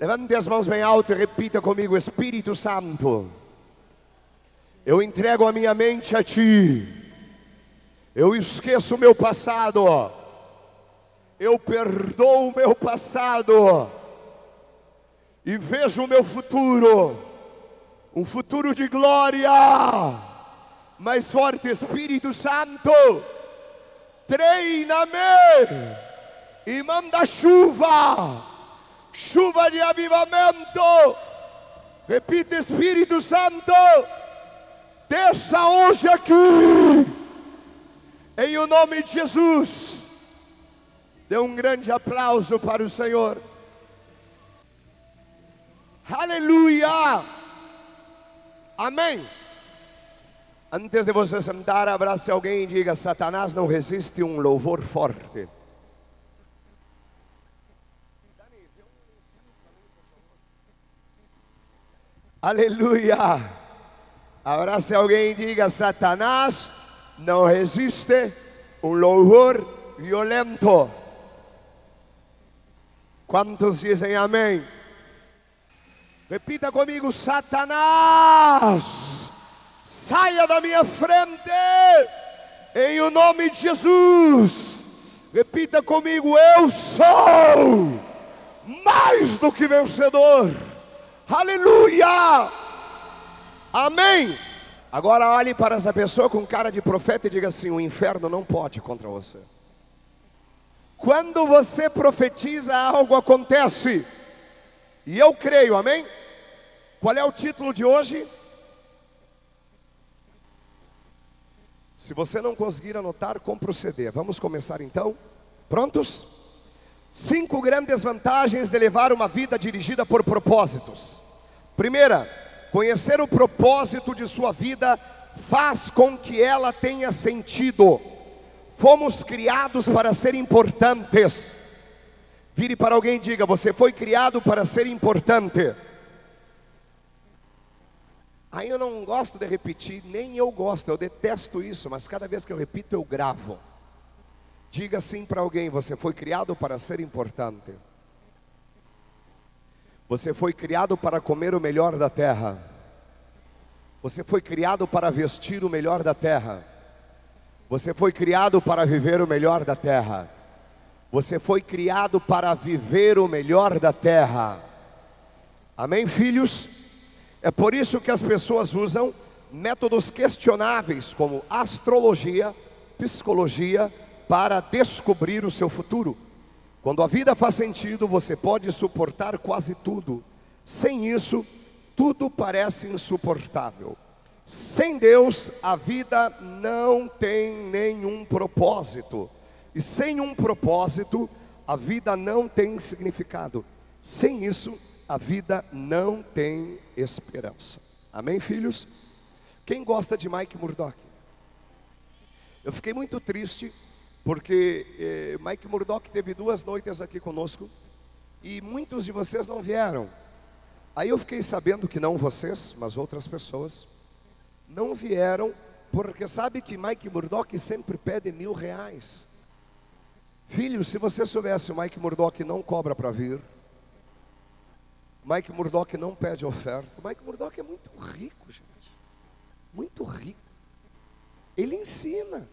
Levante as mãos bem alto e repita comigo: Espírito Santo, eu entrego a minha mente a Ti, eu esqueço o meu passado, eu perdoo o meu passado. E vejo o meu futuro, um futuro de glória. Mais forte, Espírito Santo, treina-me e manda chuva chuva de avivamento. Repita, Espírito Santo, desça hoje aqui, em o nome de Jesus. Dê um grande aplauso para o Senhor. Aleluia. Amém. Antes de você sentar, abrace alguém e diga: Satanás não resiste um louvor forte. Aleluia. Abrace alguém e diga: Satanás não resiste um louvor violento. Quantos dizem amém? Repita comigo: Satanás, saia da minha frente, em o nome de Jesus. Repita comigo: Eu sou mais do que vencedor Aleluia! Amém! Agora olhe para essa pessoa com cara de profeta e diga assim: o inferno não pode contra você. Quando você profetiza, algo acontece. E eu creio, amém? Qual é o título de hoje? Se você não conseguir anotar, compre o CD. Vamos começar então? Prontos? Cinco grandes vantagens de levar uma vida dirigida por propósitos. Primeira, conhecer o propósito de sua vida faz com que ela tenha sentido. Fomos criados para ser importantes. Vire para alguém e diga: Você foi criado para ser importante. Aí eu não gosto de repetir, nem eu gosto, eu detesto isso, mas cada vez que eu repito eu gravo. Diga assim para alguém: Você foi criado para ser importante. Você foi criado para comer o melhor da terra. Você foi criado para vestir o melhor da terra. Você foi criado para viver o melhor da terra. Você foi criado para viver o melhor da terra. Amém, filhos? É por isso que as pessoas usam métodos questionáveis como astrologia, psicologia, para descobrir o seu futuro. Quando a vida faz sentido, você pode suportar quase tudo. Sem isso, tudo parece insuportável. Sem Deus, a vida não tem nenhum propósito. E sem um propósito, a vida não tem significado. Sem isso, a vida não tem esperança. Amém, filhos? Quem gosta de Mike Murdock? Eu fiquei muito triste porque eh, Mike Murdock teve duas noites aqui conosco e muitos de vocês não vieram. Aí eu fiquei sabendo que não vocês, mas outras pessoas não vieram porque sabe que Mike Murdock sempre pede mil reais. Filho, se você soubesse, Mike Murdock não cobra para vir. Mike Murdock não pede oferta. Mike Murdock é muito rico, gente. Muito rico. Ele ensina.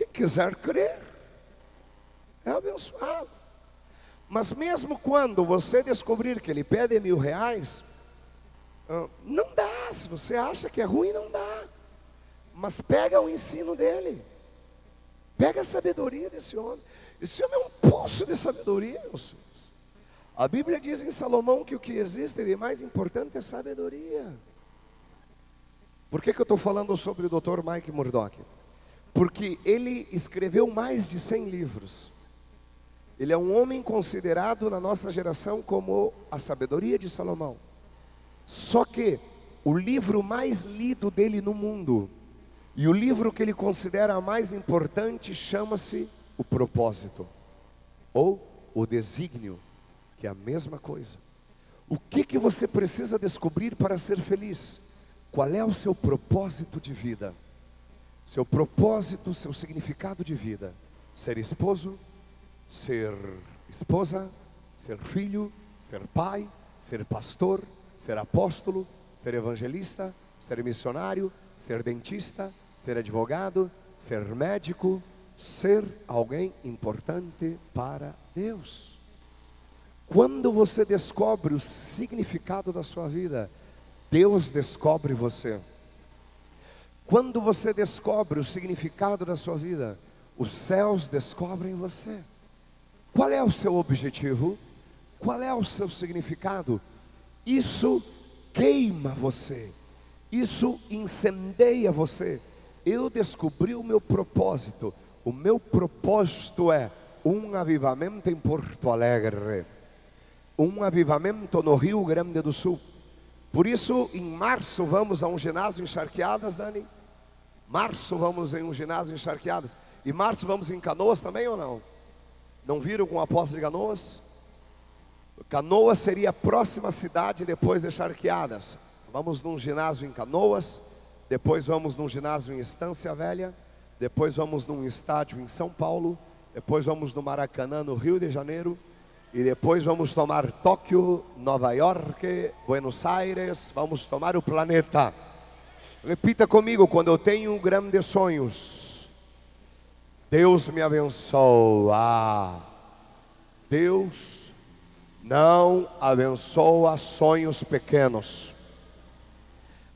Quem quiser crer é abençoado. Mas mesmo quando você descobrir que ele pede mil reais, ah, não dá. Se você acha que é ruim, não dá. Mas pega o ensino dele. Pega a sabedoria desse homem. Esse homem é um poço de sabedoria, meus filhos. A Bíblia diz em Salomão que o que existe de mais importante é sabedoria. Por que, que eu estou falando sobre o Dr. Mike Murdock? Porque ele escreveu mais de 100 livros. Ele é um homem considerado na nossa geração como a sabedoria de Salomão. Só que o livro mais lido dele no mundo e o livro que ele considera mais importante chama-se O Propósito ou O Desígnio, que é a mesma coisa. O que que você precisa descobrir para ser feliz? Qual é o seu propósito de vida? Seu propósito, seu significado de vida. Ser esposo, ser esposa, ser filho, ser pai, ser pastor, ser apóstolo, ser evangelista, ser missionário, ser dentista, ser advogado, ser médico, ser alguém importante para Deus. Quando você descobre o significado da sua vida, Deus descobre você. Quando você descobre o significado da sua vida, os céus descobrem você. Qual é o seu objetivo? Qual é o seu significado? Isso queima você, isso incendeia você. Eu descobri o meu propósito. O meu propósito é um avivamento em Porto Alegre, um avivamento no Rio Grande do Sul. Por isso, em março vamos a um ginásio encharqueadas, Dani. Março vamos em um ginásio encharqueadas. E março vamos em Canoas também ou não? Não viram com a aposta de Canoas? Canoas seria a próxima cidade depois de Charqueadas. Vamos num ginásio em Canoas, depois vamos num ginásio em Estância Velha, depois vamos num estádio em São Paulo, depois vamos no Maracanã, no Rio de Janeiro, e depois vamos tomar Tóquio, Nova York, Buenos Aires, vamos tomar o planeta. Repita comigo: quando eu tenho grandes sonhos, Deus me abençoa. Deus não abençoa sonhos pequenos.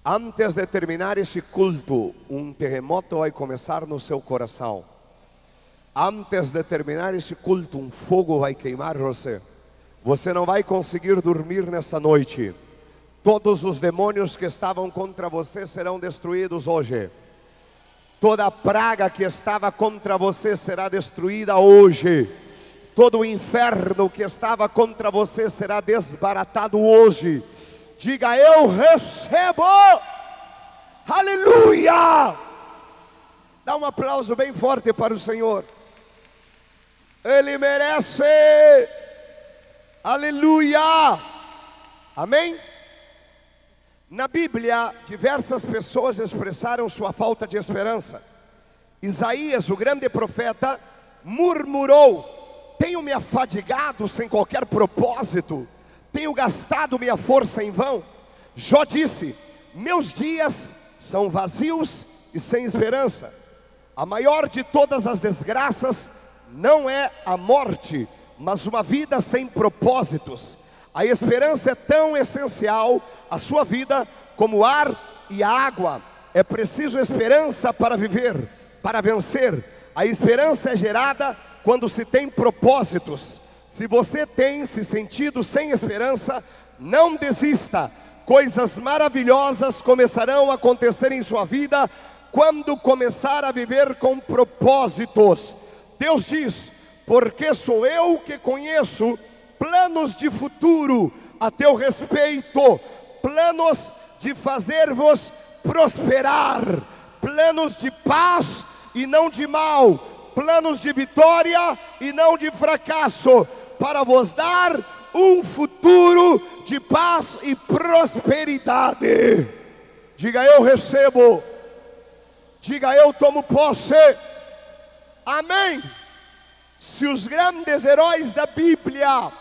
Antes de terminar esse culto, um terremoto vai começar no seu coração. Antes de terminar esse culto, um fogo vai queimar você. Você não vai conseguir dormir nessa noite. Todos os demônios que estavam contra você serão destruídos hoje. Toda praga que estava contra você será destruída hoje. Todo o inferno que estava contra você será desbaratado hoje. Diga eu recebo. Aleluia! Dá um aplauso bem forte para o Senhor. Ele merece. Aleluia. Amém? Na Bíblia, diversas pessoas expressaram sua falta de esperança. Isaías, o grande profeta, murmurou: Tenho me afadigado sem qualquer propósito, tenho gastado minha força em vão. Jó disse: Meus dias são vazios e sem esperança. A maior de todas as desgraças não é a morte, mas uma vida sem propósitos. A esperança é tão essencial à sua vida como ar e água. É preciso esperança para viver, para vencer. A esperança é gerada quando se tem propósitos. Se você tem se sentido sem esperança, não desista. Coisas maravilhosas começarão a acontecer em sua vida quando começar a viver com propósitos. Deus diz: Porque sou eu que conheço planos de futuro a teu respeito, planos de fazer-vos prosperar, planos de paz e não de mal, planos de vitória e não de fracasso, para vos dar um futuro de paz e prosperidade. Diga eu recebo, diga eu tomo posse. Amém. Se os grandes heróis da Bíblia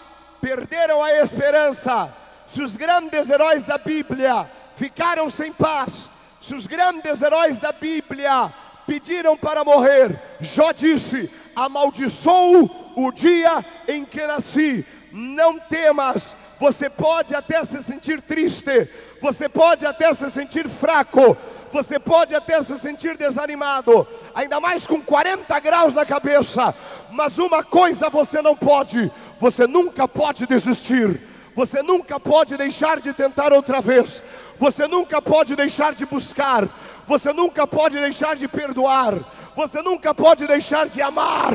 perderam a esperança, se os grandes heróis da Bíblia ficaram sem paz, se os grandes heróis da Bíblia pediram para morrer, Jó disse: amaldiçoo o dia em que nasci. Não temas, você pode até se sentir triste, você pode até se sentir fraco, você pode até se sentir desanimado, ainda mais com 40 graus na cabeça, mas uma coisa você não pode: você nunca pode desistir, você nunca pode deixar de tentar outra vez, você nunca pode deixar de buscar, você nunca pode deixar de perdoar, você nunca pode deixar de amar,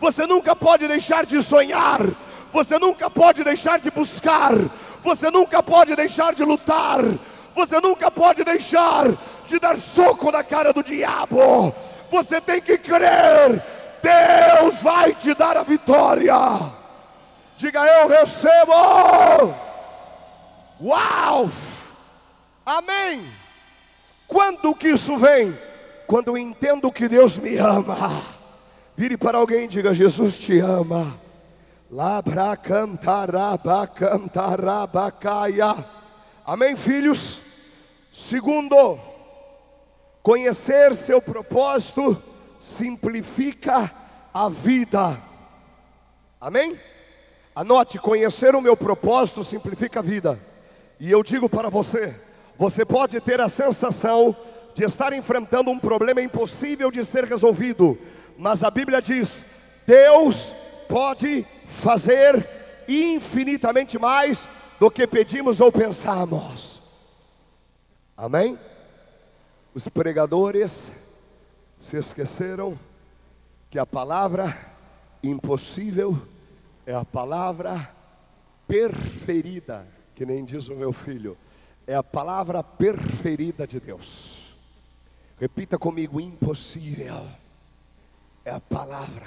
você nunca pode deixar de sonhar, você nunca pode deixar de buscar, você nunca pode deixar de lutar, você nunca pode deixar de dar soco na cara do diabo. Você tem que crer. Deus vai te dar a vitória. Diga eu recebo. Uau! Amém. Quando que isso vem? Quando eu entendo que Deus me ama. Vire para alguém e diga: Jesus te ama. Labra cantaraba cantarabacaia. Amém, filhos? Segundo, conhecer seu propósito simplifica a vida. Amém? Anote: conhecer o meu propósito simplifica a vida. E eu digo para você: você pode ter a sensação de estar enfrentando um problema impossível de ser resolvido, mas a Bíblia diz: Deus pode fazer infinitamente mais do que pedimos ou pensamos. Amém? Os pregadores se esqueceram que a palavra impossível é a palavra preferida, que nem diz o meu filho, é a palavra preferida de Deus. Repita comigo: impossível é a palavra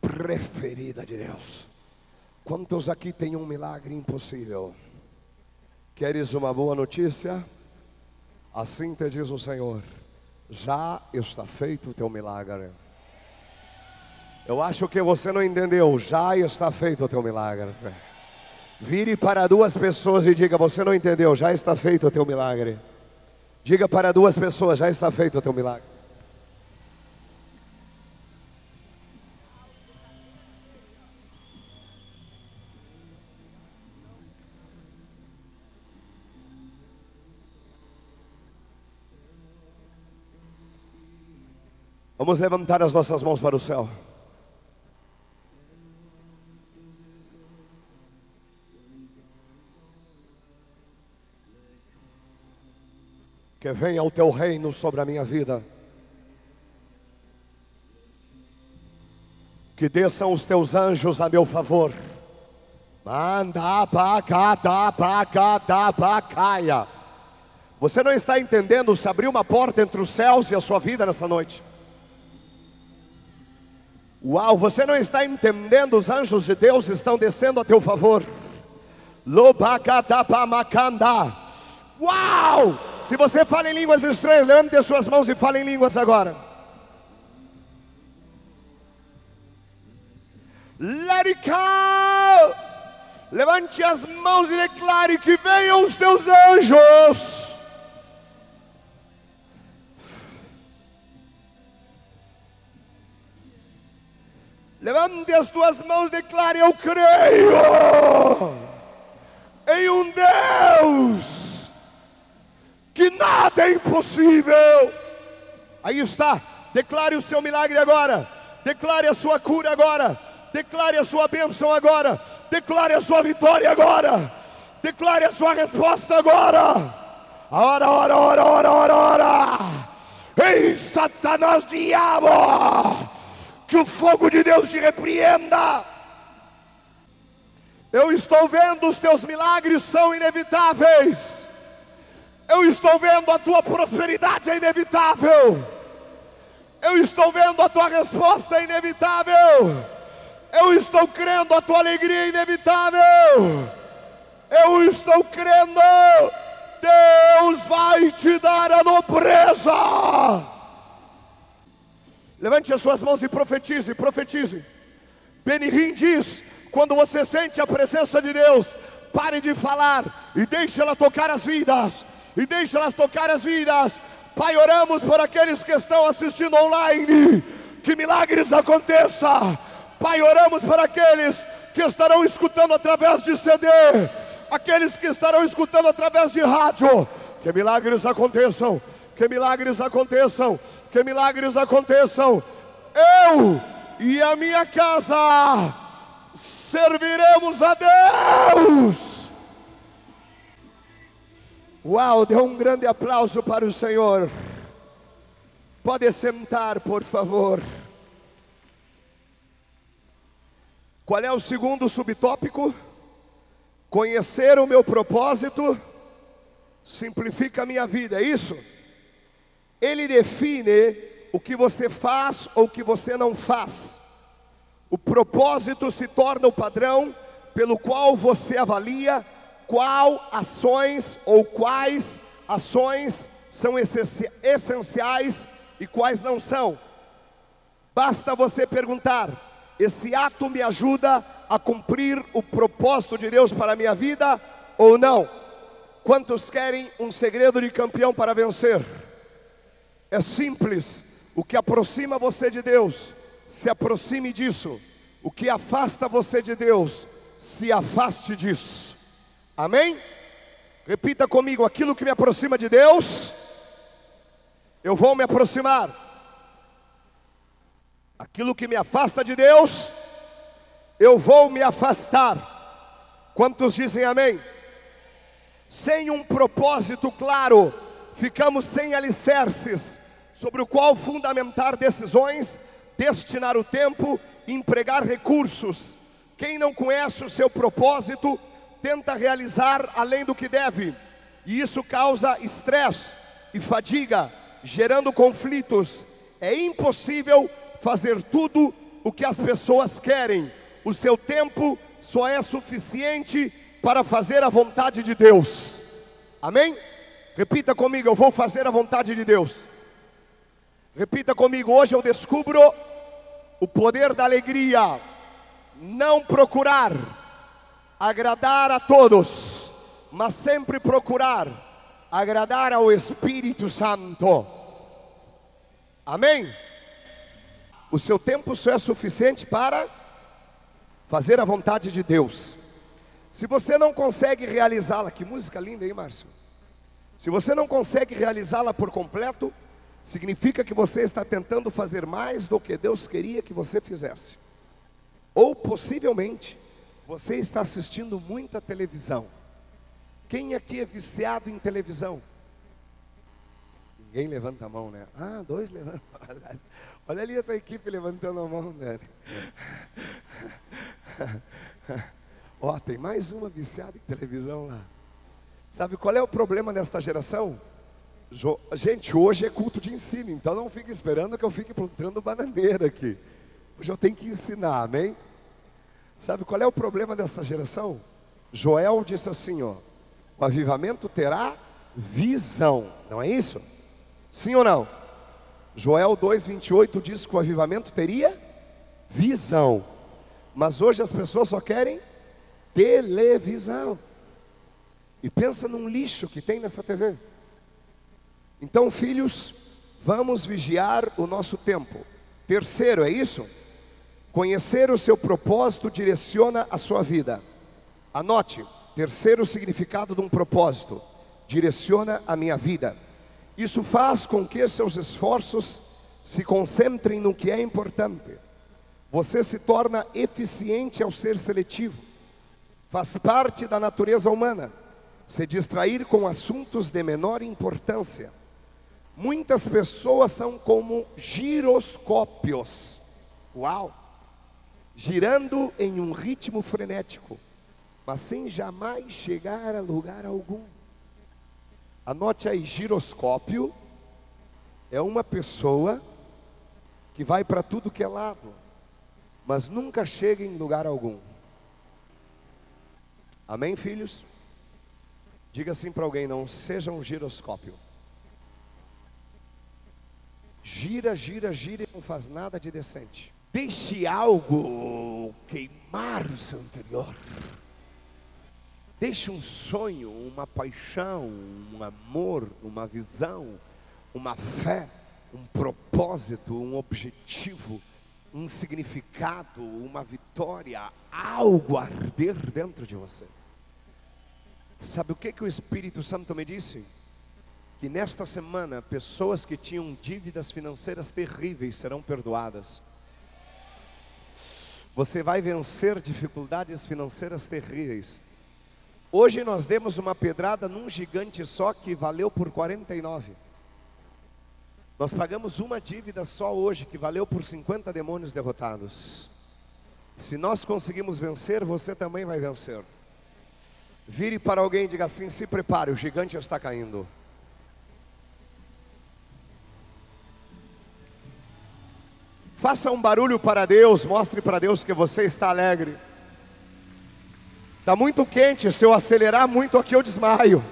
preferida de Deus. Quantos aqui têm um milagre impossível? Queres uma boa notícia? Assim te diz o Senhor: já está feito o teu milagre. Eu acho que você não entendeu. Já está feito o teu milagre. Vire para duas pessoas e diga: Você não entendeu, já está feito o teu milagre. Diga para duas pessoas: Já está feito o teu milagre. Vamos levantar as nossas mãos para o céu. Que venha o teu reino sobre a minha vida. Que desçam os teus anjos a meu favor. Manda bacaia. Você não está entendendo se abriu uma porta entre os céus e a sua vida nessa noite. Uau, você não está entendendo, os anjos de Deus estão descendo a teu favor. Lobacadapamacanda. Uau! Se você fala em línguas estranhas, levante as suas mãos e fale em línguas agora. Let it go! Levante as mãos e declare que venham os teus anjos. Levante as tuas mãos e declare: Eu creio em um Deus que nada é impossível. Aí está, declare o seu milagre agora, declare a sua cura agora, declare a sua bênção agora, declare a sua vitória agora, declare a sua resposta agora. Ora, ora, ora, ora, ora, ora. Ei, Satanás, diabo, que o fogo de Deus te repreenda. Eu estou vendo os teus milagres são inevitáveis. Eu estou vendo a tua prosperidade é inevitável. Eu estou vendo a tua resposta é inevitável. Eu estou crendo a tua alegria é inevitável. Eu estou crendo. Deus vai te dar a nobreza. Levante as suas mãos e profetize, profetize. Benihim diz: quando você sente a presença de Deus, pare de falar e deixe ela tocar as vidas e deixa elas tocar as vidas. Pai, oramos por aqueles que estão assistindo online, que milagres aconteçam. Pai, oramos por aqueles que estarão escutando através de CD, aqueles que estarão escutando através de rádio, que milagres aconteçam, que milagres aconteçam, que milagres aconteçam. Eu e a minha casa serviremos a Deus. Uau, dê um grande aplauso para o Senhor. Pode sentar, por favor. Qual é o segundo subtópico? Conhecer o meu propósito simplifica a minha vida, é isso? Ele define o que você faz ou o que você não faz. O propósito se torna o padrão pelo qual você avalia qual ações ou quais ações são essenciais e quais não são. Basta você perguntar: esse ato me ajuda a cumprir o propósito de Deus para a minha vida ou não? Quantos querem um segredo de campeão para vencer? É simples. O que aproxima você de Deus, se aproxime disso. O que afasta você de Deus, se afaste disso. Amém? Repita comigo: aquilo que me aproxima de Deus, eu vou me aproximar. Aquilo que me afasta de Deus, eu vou me afastar. Quantos dizem amém? Sem um propósito claro, ficamos sem alicerces sobre o qual fundamentar decisões, destinar o tempo, empregar recursos. Quem não conhece o seu propósito, tenta realizar além do que deve, e isso causa estresse e fadiga, gerando conflitos. É impossível fazer tudo o que as pessoas querem. O seu tempo só é suficiente para fazer a vontade de Deus. Amém? Repita comigo, eu vou fazer a vontade de Deus. Repita comigo, hoje eu descubro o poder da alegria. Não procurar agradar a todos, mas sempre procurar agradar ao Espírito Santo. Amém? O seu tempo só é suficiente para fazer a vontade de Deus. Se você não consegue realizá-la, que música linda, hein, Márcio? Se você não consegue realizá-la por completo, significa que você está tentando fazer mais do que Deus queria que você fizesse. Ou possivelmente, você está assistindo muita televisão. Quem aqui é viciado em televisão? Ninguém levanta a mão, né? Ah, dois levantam. Olha ali a tua equipe levantando a mão, né? Ó, oh, tem mais uma viciada em televisão lá. Sabe qual é o problema nesta geração? Gente, hoje é culto de ensino, então não fique esperando que eu fique plantando bananeira aqui. Hoje eu tenho que ensinar, amém? Sabe qual é o problema dessa geração? Joel disse assim, ó: o avivamento terá visão, não é isso? Sim ou não? Joel 2:28 diz que o avivamento teria visão. Mas hoje as pessoas só querem televisão. E pensa num lixo que tem nessa TV. Então, filhos, vamos vigiar o nosso tempo. Terceiro, é isso? Conhecer o seu propósito direciona a sua vida. Anote, terceiro significado de um propósito: direciona a minha vida. Isso faz com que seus esforços se concentrem no que é importante. Você se torna eficiente ao ser seletivo. Faz parte da natureza humana se distrair com assuntos de menor importância Muitas pessoas são como giroscópios. Uau! Girando em um ritmo frenético, mas sem jamais chegar a lugar algum. Anote aí, giroscópio é uma pessoa que vai para tudo que é lado, mas nunca chega em lugar algum. Amém, filhos? Diga assim para alguém: não seja um giroscópio. Gira, gira, gira e não faz nada de decente. Deixe algo queimar o seu interior. Deixe um sonho, uma paixão, um amor, uma visão, uma fé, um propósito, um objetivo, um significado, uma vitória, algo arder dentro de você. Sabe o que, que o Espírito Santo me disse? que nesta semana pessoas que tinham dívidas financeiras terríveis serão perdoadas. Você vai vencer dificuldades financeiras terríveis. Hoje nós demos uma pedrada num gigante só que valeu por 49. Nós pagamos uma dívida só hoje que valeu por 50 demônios derrotados. Se nós conseguimos vencer, você também vai vencer. Vire para alguém e diga assim: se prepare, o gigante está caindo. Faça um barulho para Deus, mostre para Deus que você está alegre. Está muito quente, se eu acelerar muito aqui eu desmaio.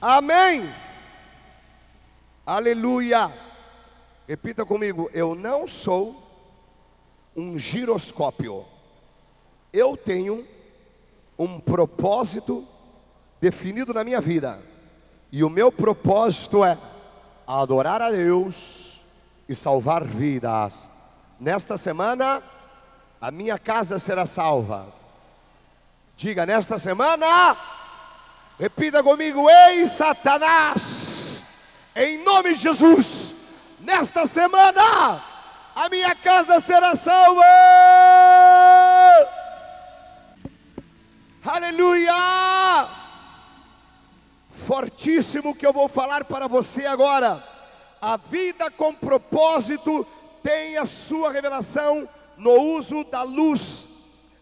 Amém. Aleluia. Repita comigo: eu não sou um giroscópio. Eu tenho um propósito definido na minha vida. E o meu propósito é adorar a Deus e salvar vidas. Nesta semana, a minha casa será salva. Diga, nesta semana, repita comigo: Ei, Satanás, em nome de Jesus, nesta semana, a minha casa será salva. Aleluia! Fortíssimo que eu vou falar para você agora. A vida com propósito tem a sua revelação no uso da luz.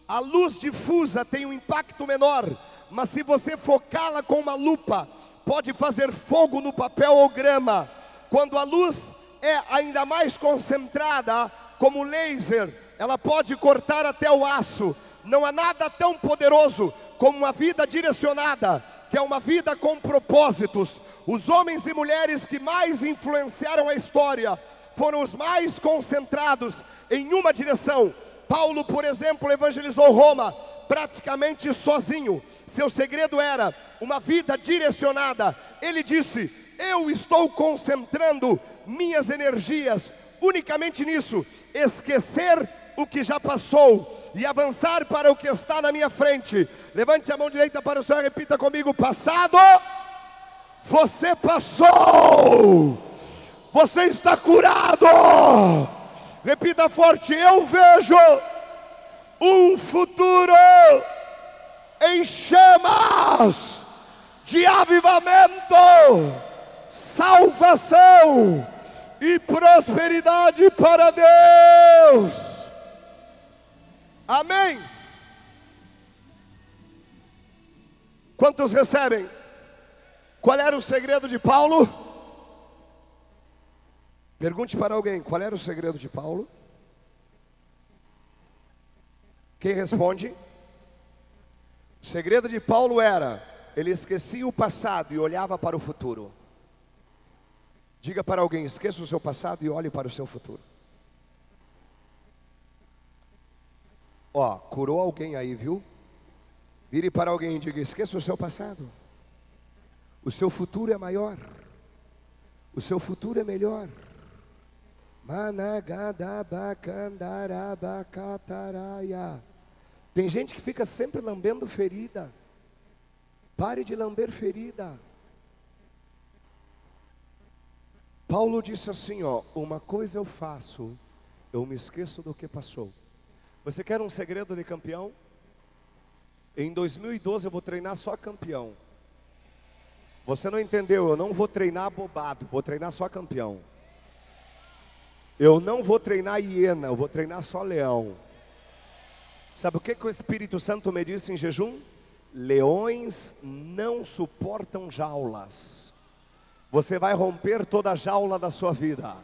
A luz difusa tem um impacto menor, mas se você focá-la com uma lupa, pode fazer fogo no papel ou grama. Quando a luz é ainda mais concentrada, como laser, ela pode cortar até o aço. Não há nada tão poderoso como uma vida direcionada, que é uma vida com propósitos. Os homens e mulheres que mais influenciaram a história foram os mais concentrados em uma direção. Paulo, por exemplo, evangelizou Roma praticamente sozinho. Seu segredo era uma vida direcionada. Ele disse: Eu estou concentrando minhas energias unicamente nisso, esquecer o que já passou e avançar para o que está na minha frente. Levante a mão direita para o Senhor, repita comigo: passado, você passou, você está curado. Repita forte: eu vejo um futuro em chamas de avivamento, salvação e prosperidade para Deus. Amém. Quantos recebem? Qual era o segredo de Paulo? Pergunte para alguém: qual era o segredo de Paulo? Quem responde? O segredo de Paulo era: ele esquecia o passado e olhava para o futuro. Diga para alguém: esqueça o seu passado e olhe para o seu futuro. Ó, curou alguém aí, viu? Vire para alguém e diga: esqueça o seu passado. O seu futuro é maior. O seu futuro é melhor. Tem gente que fica sempre lambendo ferida. Pare de lamber ferida. Paulo disse assim, ó, uma coisa eu faço, eu me esqueço do que passou. Você quer um segredo de campeão? Em 2012 eu vou treinar só campeão. Você não entendeu? Eu não vou treinar bobado, vou treinar só campeão. Eu não vou treinar hiena, eu vou treinar só leão. Sabe o que, que o Espírito Santo me disse em jejum? Leões não suportam jaulas. Você vai romper toda a jaula da sua vida,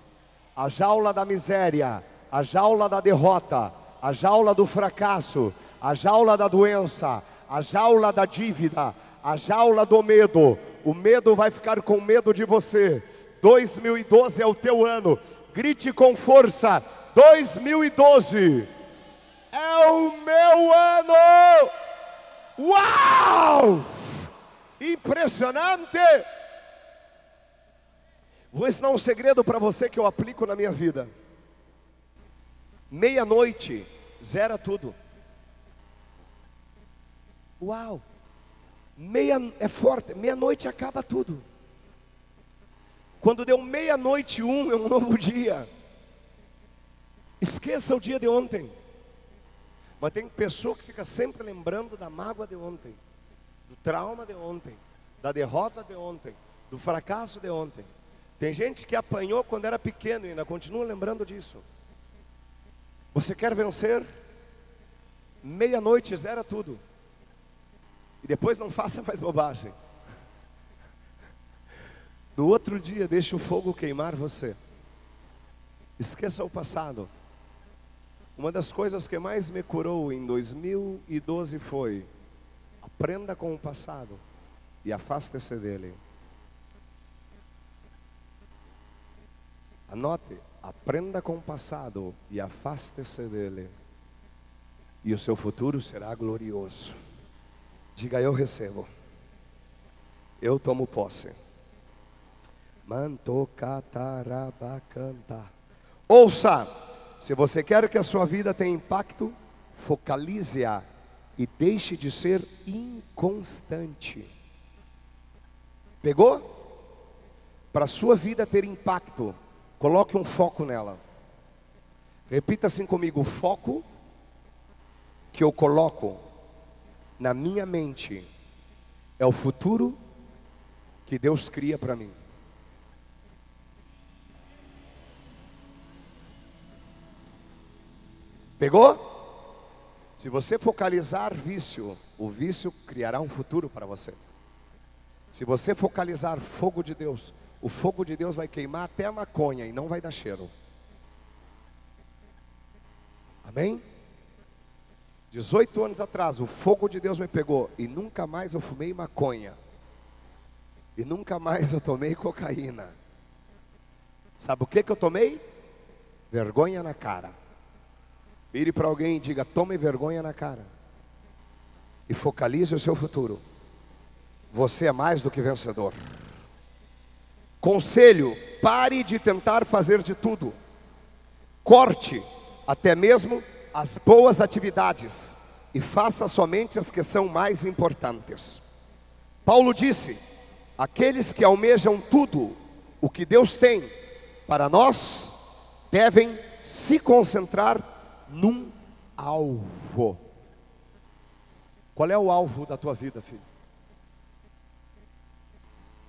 a jaula da miséria, a jaula da derrota, a jaula do fracasso, a jaula da doença, a jaula da dívida, a jaula do medo. O medo vai ficar com medo de você. 2012 é o teu ano. Grite com força: 2012 é o meu ano. Uau! Impressionante! Vou ensinar um segredo para você que eu aplico na minha vida. Meia-noite, zera tudo. Uau! Meia é forte, meia-noite acaba tudo. Quando deu meia-noite um, é um novo dia. Esqueça o dia de ontem. Mas tem pessoa que fica sempre lembrando da mágoa de ontem, do trauma de ontem, da derrota de ontem, do fracasso de ontem. Tem gente que apanhou quando era pequeno e ainda continua lembrando disso. Você quer vencer? Meia-noite zera tudo. E depois não faça mais bobagem. No outro dia, deixe o fogo queimar você. Esqueça o passado. Uma das coisas que mais me curou em 2012 foi: aprenda com o passado e afaste-se dele. Anote, aprenda com o passado e afaste-se dele, e o seu futuro será glorioso. Diga: Eu recebo, eu tomo posse. Manto catarabacanta. Ouça, se você quer que a sua vida tenha impacto, focalize-a e deixe de ser inconstante. Pegou? Para a sua vida ter impacto, coloque um foco nela. Repita assim comigo: o foco que eu coloco na minha mente é o futuro que Deus cria para mim. Pegou? Se você focalizar vício, o vício criará um futuro para você. Se você focalizar fogo de Deus, o fogo de Deus vai queimar até a maconha e não vai dar cheiro. Amém? 18 anos atrás, o fogo de Deus me pegou e nunca mais eu fumei maconha. E nunca mais eu tomei cocaína. Sabe o que, que eu tomei? Vergonha na cara. Vire para alguém e diga: tome vergonha na cara. E focalize o seu futuro. Você é mais do que vencedor. Conselho: pare de tentar fazer de tudo. Corte até mesmo as boas atividades e faça somente as que são mais importantes. Paulo disse: aqueles que almejam tudo o que Deus tem para nós devem se concentrar num alvo. Qual é o alvo da tua vida, filho?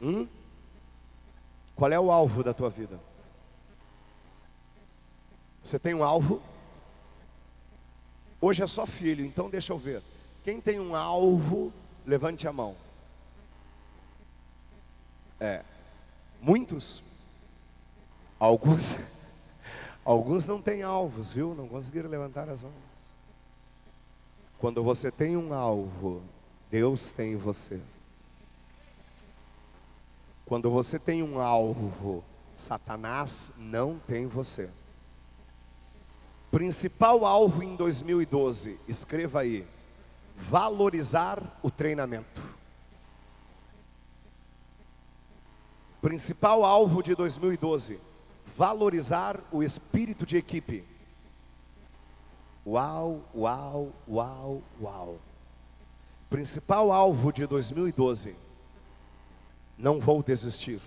Hum? Qual é o alvo da tua vida? Você tem um alvo? Hoje é só filho, então deixa eu ver. Quem tem um alvo, levante a mão. É. Muitos? Alguns? Alguns não têm alvos, viu? Não conseguiram levantar as mãos. Quando você tem um alvo, Deus tem você. Quando você tem um alvo, Satanás não tem você. Principal alvo em 2012, escreva aí: valorizar o treinamento. Principal alvo de 2012, valorizar o espírito de equipe. Uau, uau, uau, uau. Principal alvo de 2012. Não vou desistir.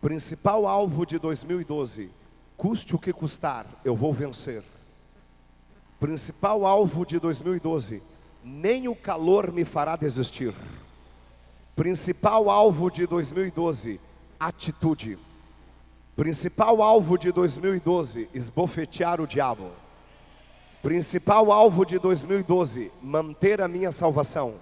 Principal alvo de 2012. Custe o que custar, eu vou vencer. Principal alvo de 2012. Nem o calor me fará desistir. Principal alvo de 2012. Atitude. Principal alvo de 2012: esbofetear o diabo. Principal alvo de 2012: manter a minha salvação.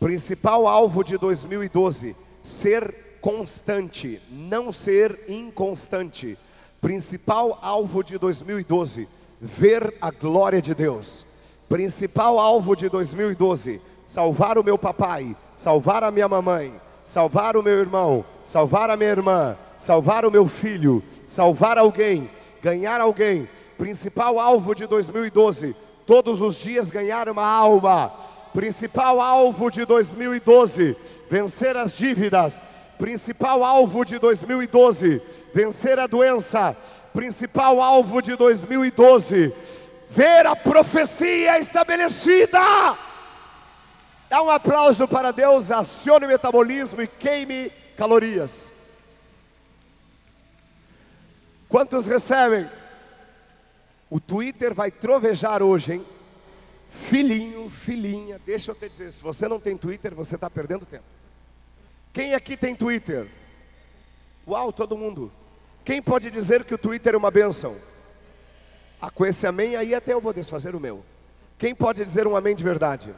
Principal alvo de 2012: ser constante, não ser inconstante. Principal alvo de 2012: ver a glória de Deus. Principal alvo de 2012: salvar o meu papai, salvar a minha mamãe, salvar o meu irmão, salvar a minha irmã salvar o meu filho, salvar alguém, ganhar alguém. Principal alvo de 2012, todos os dias ganhar uma alma. Principal alvo de 2012, vencer as dívidas. Principal alvo de 2012, vencer a doença. Principal alvo de 2012, ver a profecia estabelecida. Dá um aplauso para Deus, acione o metabolismo e queime calorias. Quantos recebem? O Twitter vai trovejar hoje, hein? Filhinho, filhinha, deixa eu te dizer, se você não tem Twitter, você está perdendo tempo. Quem aqui tem Twitter? Uau, todo mundo. Quem pode dizer que o Twitter é uma benção? Ah, com esse amém aí até eu vou desfazer o meu. Quem pode dizer um amém de verdade?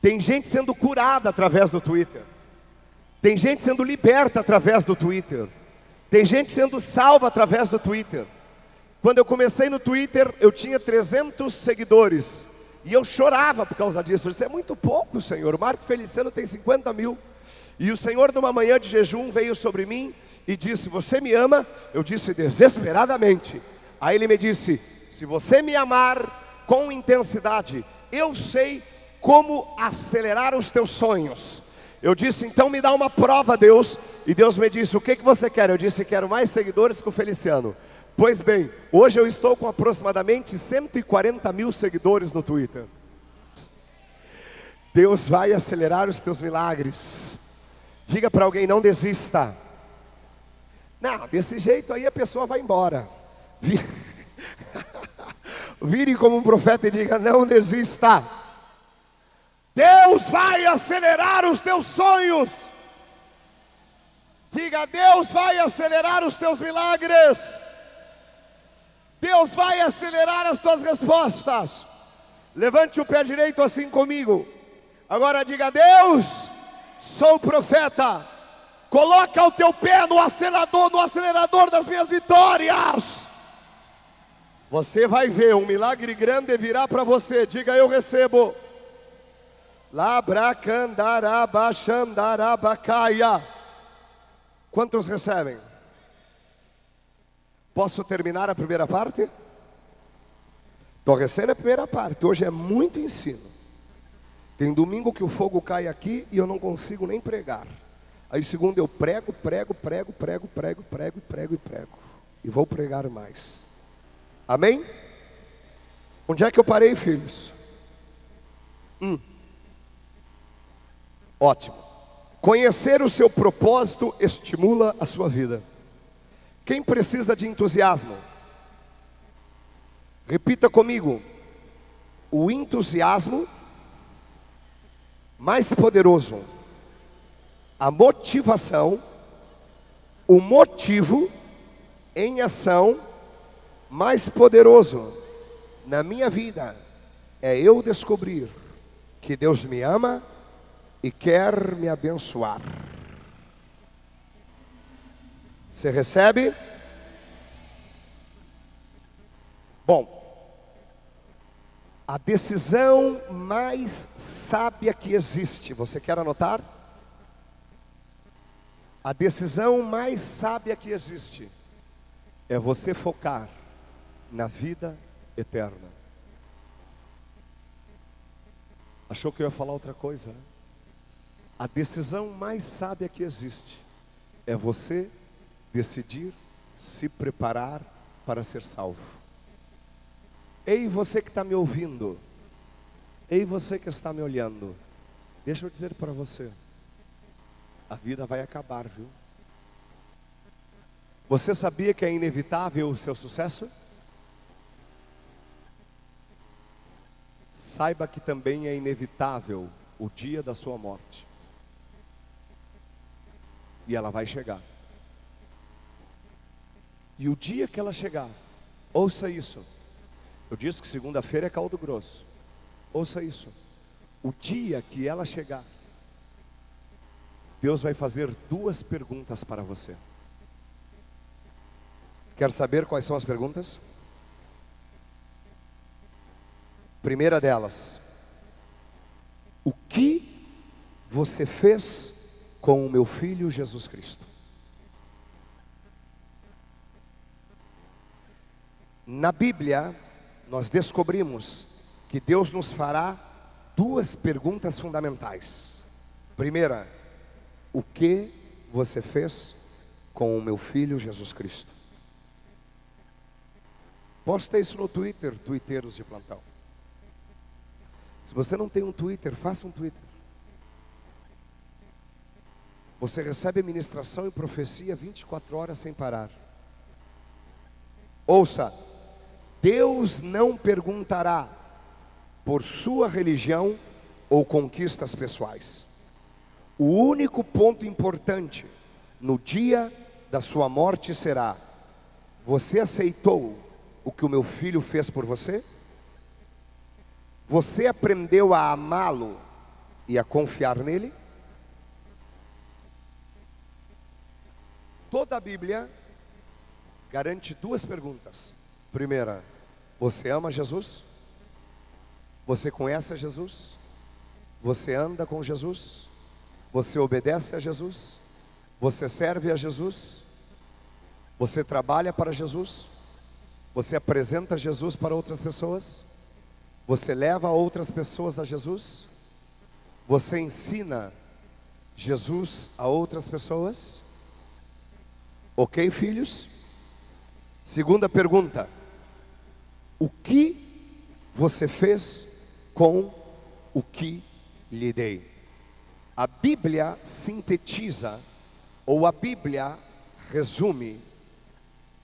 Tem gente sendo curada através do Twitter. Tem gente sendo liberta através do Twitter. Tem gente sendo salva através do Twitter. Quando eu comecei no Twitter, eu tinha 300 seguidores. E eu chorava por causa disso. Eu disse, é muito pouco, Senhor. O Marco Feliciano tem 50 mil. E o Senhor, numa manhã de jejum, veio sobre mim e disse: Você me ama? Eu disse desesperadamente. Aí ele me disse: Se você me amar com intensidade, eu sei como acelerar os teus sonhos. Eu disse: Então me dá uma prova, Deus. E Deus me disse: O que, que você quer? Eu disse: Quero mais seguidores que o Feliciano. Pois bem, hoje eu estou com aproximadamente 140 mil seguidores no Twitter. Deus vai acelerar os teus milagres. Diga para alguém: não desista. Não, desse jeito aí a pessoa vai embora. Vire como um profeta e diga: não desista. Deus vai acelerar os teus sonhos. Diga: Deus vai acelerar os teus milagres. Deus vai acelerar as tuas respostas. Levante o pé direito assim comigo. Agora diga: Deus, sou profeta. Coloca o teu pé no acelerador, no acelerador das minhas vitórias. Você vai ver um milagre grande virá para você. Diga: Eu recebo. Labracandarabaxandarabacaia. Quantos recebem? Posso terminar a primeira parte? Estou recebendo a primeira parte. Hoje é muito ensino. Tem domingo que o fogo cai aqui e eu não consigo nem pregar. Aí segundo eu prego, prego, prego, prego, prego, prego, prego e prego. E vou pregar mais. Amém? Onde é que eu parei, filhos? Hum. Ótimo. Conhecer o seu propósito estimula a sua vida. Quem precisa de entusiasmo? Repita comigo. O entusiasmo mais poderoso, a motivação, o motivo em ação mais poderoso na minha vida é eu descobrir que Deus me ama e quer me abençoar. Você recebe? Bom, a decisão mais sábia que existe, você quer anotar? A decisão mais sábia que existe é você focar na vida eterna. Achou que eu ia falar outra coisa? A decisão mais sábia que existe é você decidir se preparar para ser salvo. Ei, você que está me ouvindo, ei, você que está me olhando, deixa eu dizer para você: a vida vai acabar, viu? Você sabia que é inevitável o seu sucesso? Saiba que também é inevitável o dia da sua morte. E ela vai chegar. E o dia que ela chegar, ouça isso. Eu disse que segunda-feira é caldo grosso. Ouça isso. O dia que ela chegar, Deus vai fazer duas perguntas para você. Quer saber quais são as perguntas? Primeira delas: O que você fez com o meu filho Jesus Cristo? Na Bíblia, nós descobrimos que Deus nos fará duas perguntas fundamentais. Primeira, o que você fez com o meu filho Jesus Cristo? Posta isso no Twitter, twitteiros de plantão. Se você não tem um Twitter, faça um Twitter. Você recebe ministração e profecia 24 horas sem parar. Ouça, Deus não perguntará por sua religião ou conquistas pessoais. O único ponto importante no dia da sua morte será: você aceitou o que o meu filho fez por você? Você aprendeu a amá-lo e a confiar nele? Toda a Bíblia garante duas perguntas. Primeira, você ama Jesus? Você conhece a Jesus? Você anda com Jesus? Você obedece a Jesus? Você serve a Jesus? Você trabalha para Jesus? Você apresenta Jesus para outras pessoas? Você leva outras pessoas a Jesus? Você ensina Jesus a outras pessoas? Ok, filhos? Segunda pergunta: O que você fez com o que lhe dei? A Bíblia sintetiza, ou a Bíblia resume,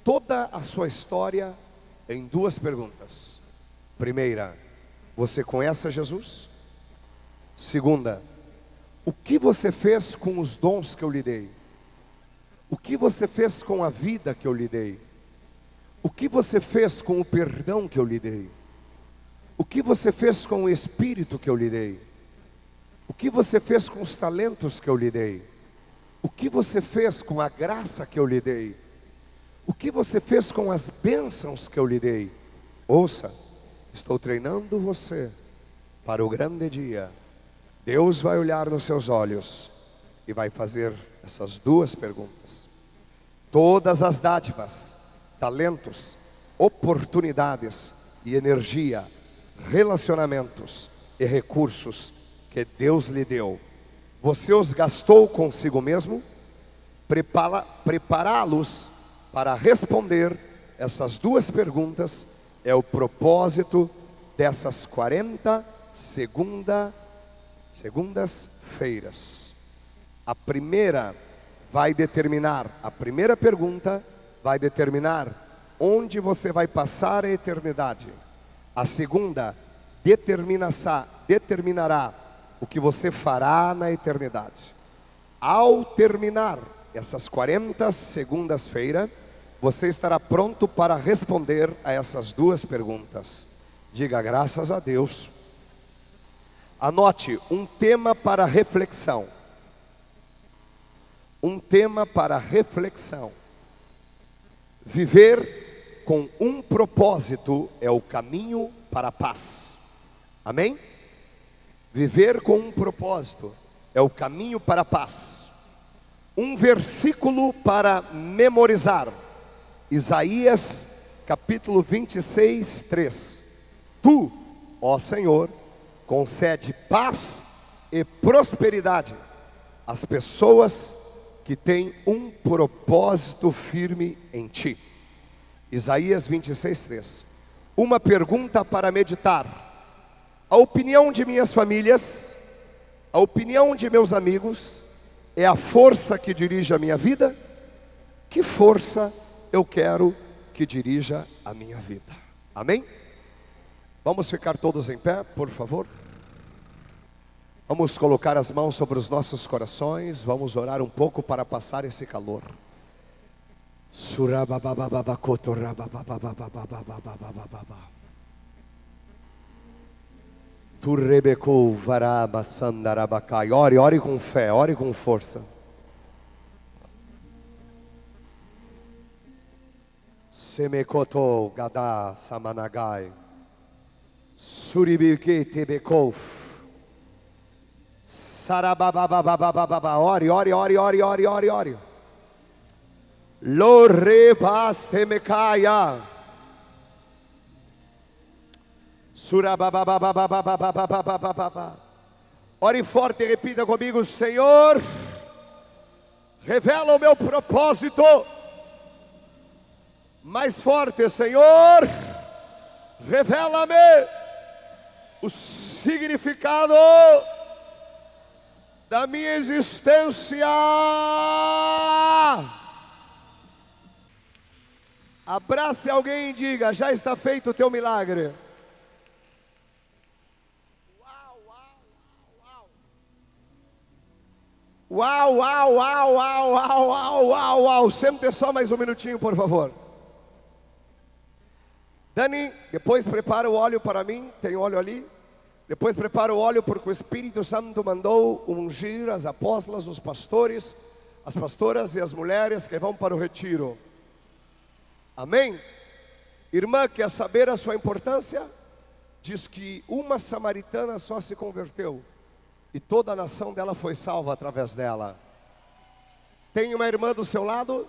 toda a sua história em duas perguntas. Primeira, você conhece Jesus? Segunda, o que você fez com os dons que eu lhe dei? O que você fez com a vida que eu lhe dei? O que você fez com o perdão que eu lhe dei? O que você fez com o espírito que eu lhe dei? O que você fez com os talentos que eu lhe dei? O que você fez com a graça que eu lhe dei? O que você fez com as bênçãos que eu lhe dei? Ouça, estou treinando você para o grande dia. Deus vai olhar nos seus olhos e vai fazer essas duas perguntas. Todas as dádivas, talentos, oportunidades e energia, relacionamentos e recursos que Deus lhe deu, você os gastou consigo mesmo? Prepará-los para responder essas duas perguntas é o propósito dessas 40 segunda, segundas-feiras. A primeira vai determinar, a primeira pergunta vai determinar onde você vai passar a eternidade. A segunda determinará o que você fará na eternidade. Ao terminar essas 40 segundas-feiras, você estará pronto para responder a essas duas perguntas. Diga graças a Deus. Anote um tema para reflexão um tema para reflexão. Viver com um propósito é o caminho para a paz. Amém? Viver com um propósito é o caminho para a paz. Um versículo para memorizar. Isaías capítulo 26, 3. Tu, ó Senhor, concede paz e prosperidade às pessoas que tem um propósito firme em ti. Isaías 26, 3. Uma pergunta para meditar. A opinião de minhas famílias, a opinião de meus amigos, é a força que dirige a minha vida? Que força eu quero que dirija a minha vida? Amém? Vamos ficar todos em pé, por favor? Vamos colocar as mãos sobre os nossos corações, vamos orar um pouco para passar esse calor. Ore, ore com fé, ore com força. Semekoto gada samanagai. Sarabababababababa. Ore, ore, ore, ore, ore, ore, ore. Lorebas temecaia. Surabababababababababababa. Ore forte e repita comigo, Senhor, revela o meu propósito. Mais forte, Senhor, revela-me o significado da minha existência. Abrace alguém e diga: já está feito o teu milagre. Uau, uau, uau, uau, uau, uau, uau, uau. Sempre só mais um minutinho, por favor. Dani, depois prepara o óleo para mim. Tem óleo ali? Depois prepara o óleo, porque o Espírito Santo mandou ungir as apóstolas, os pastores, as pastoras e as mulheres que vão para o retiro. Amém? Irmã, quer saber a sua importância? Diz que uma samaritana só se converteu e toda a nação dela foi salva através dela. Tem uma irmã do seu lado?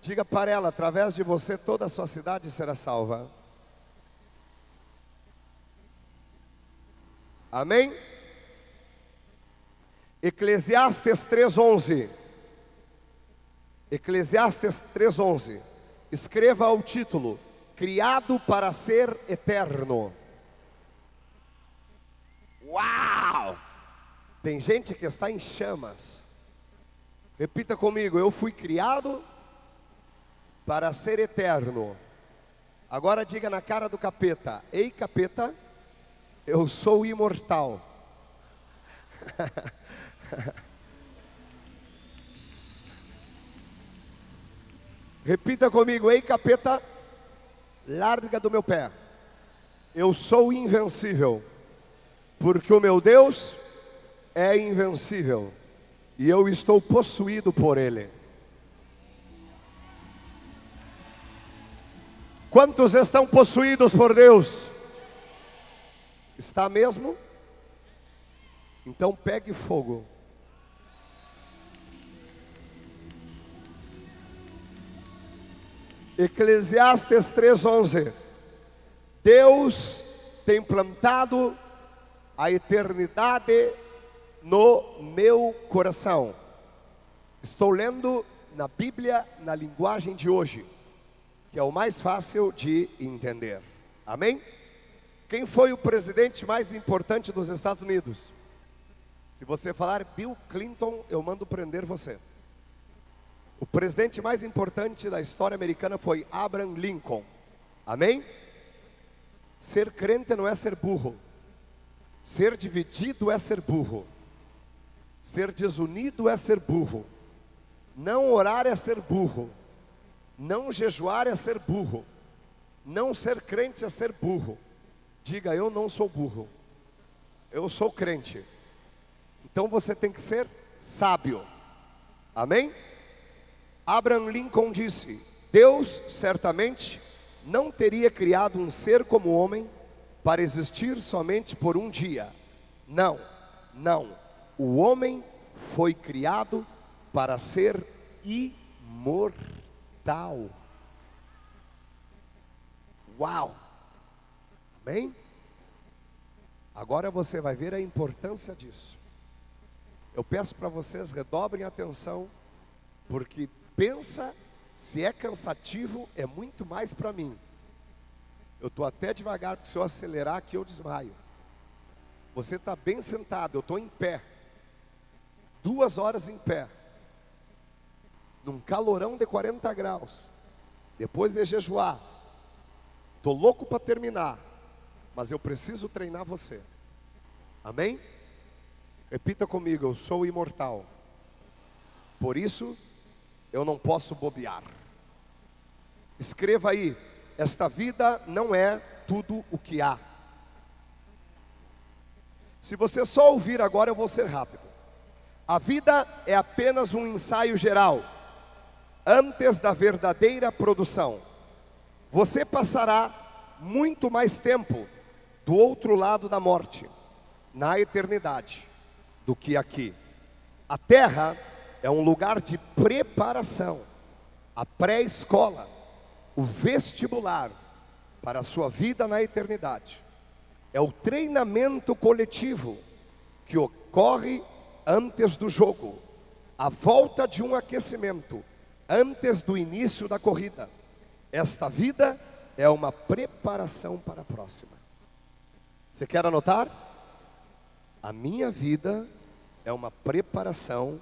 Diga para ela: através de você toda a sua cidade será salva. Amém? Eclesiastes 3:11. Eclesiastes 3:11. Escreva o título: Criado para ser eterno. Uau! Tem gente que está em chamas. Repita comigo: Eu fui criado para ser eterno. Agora diga na cara do capeta: Ei, capeta, eu sou imortal. Repita comigo: Ei, capeta, larga do meu pé. Eu sou invencível, porque o meu Deus é invencível e eu estou possuído por Ele. Quantos estão possuídos por Deus? Está mesmo? Então pegue fogo. Eclesiastes 3:11. Deus tem plantado a eternidade no meu coração. Estou lendo na Bíblia na linguagem de hoje, que é o mais fácil de entender. Amém? Quem foi o presidente mais importante dos Estados Unidos? Se você falar Bill Clinton, eu mando prender você. O presidente mais importante da história americana foi Abraham Lincoln. Amém? Ser crente não é ser burro. Ser dividido é ser burro. Ser desunido é ser burro. Não orar é ser burro. Não jejuar é ser burro. Não ser crente é ser burro. Diga, eu não sou burro. Eu sou crente. Então você tem que ser sábio. Amém? Abraham Lincoln disse: Deus certamente não teria criado um ser como homem para existir somente por um dia. Não, não. O homem foi criado para ser imortal. Uau! Amém? Agora você vai ver a importância disso. Eu peço para vocês redobrem atenção, porque pensa se é cansativo, é muito mais para mim. Eu estou até devagar, porque se eu acelerar aqui eu desmaio. Você está bem sentado, eu estou em pé. Duas horas em pé. Num calorão de 40 graus. Depois de jejuar. Estou louco para terminar. Mas eu preciso treinar você. Amém? Repita comigo, eu sou imortal. Por isso, eu não posso bobear. Escreva aí: esta vida não é tudo o que há. Se você só ouvir agora, eu vou ser rápido. A vida é apenas um ensaio geral, antes da verdadeira produção. Você passará muito mais tempo do outro lado da morte, na eternidade, do que aqui. A terra é um lugar de preparação, a pré-escola, o vestibular para a sua vida na eternidade. É o treinamento coletivo que ocorre antes do jogo, a volta de um aquecimento antes do início da corrida. Esta vida é uma preparação para a próxima. Você quer anotar? A minha vida é uma preparação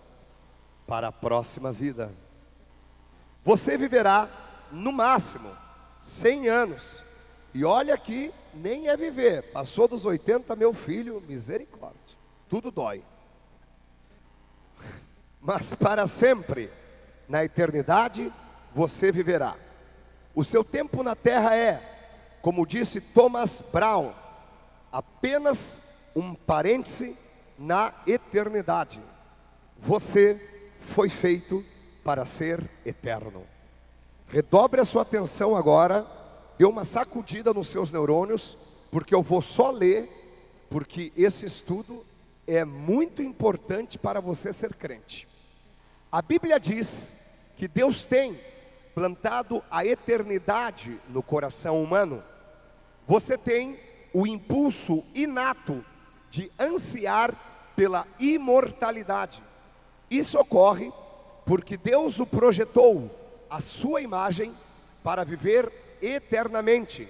para a próxima vida. Você viverá, no máximo, 100 anos. E olha aqui, nem é viver. Passou dos 80, meu filho, misericórdia. Tudo dói. Mas para sempre, na eternidade, você viverá. O seu tempo na terra é, como disse Thomas Brown, apenas um parêntese na eternidade. Você foi feito para ser eterno. Redobre a sua atenção agora, dê uma sacudida nos seus neurônios, porque eu vou só ler, porque esse estudo é muito importante para você ser crente. A Bíblia diz que Deus tem implantado a eternidade no coração humano, você tem o impulso inato de ansiar pela imortalidade. Isso ocorre porque Deus o projetou a sua imagem para viver eternamente.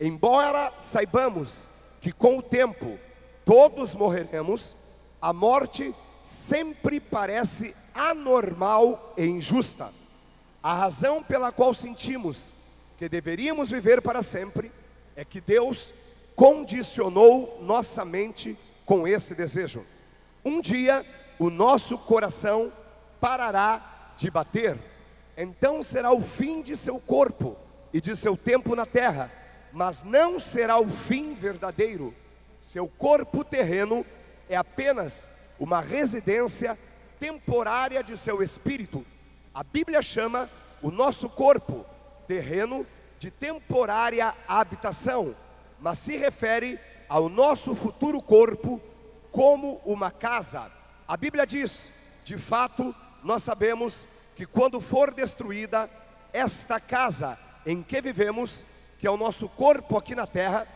Embora saibamos que com o tempo todos morreremos, a morte sempre parece anormal e injusta. A razão pela qual sentimos que deveríamos viver para sempre é que Deus condicionou nossa mente com esse desejo. Um dia o nosso coração parará de bater, então será o fim de seu corpo e de seu tempo na terra, mas não será o fim verdadeiro. Seu corpo terreno é apenas uma residência temporária de seu espírito. A Bíblia chama o nosso corpo terreno de temporária habitação, mas se refere ao nosso futuro corpo como uma casa. A Bíblia diz: de fato, nós sabemos que quando for destruída esta casa em que vivemos, que é o nosso corpo aqui na terra,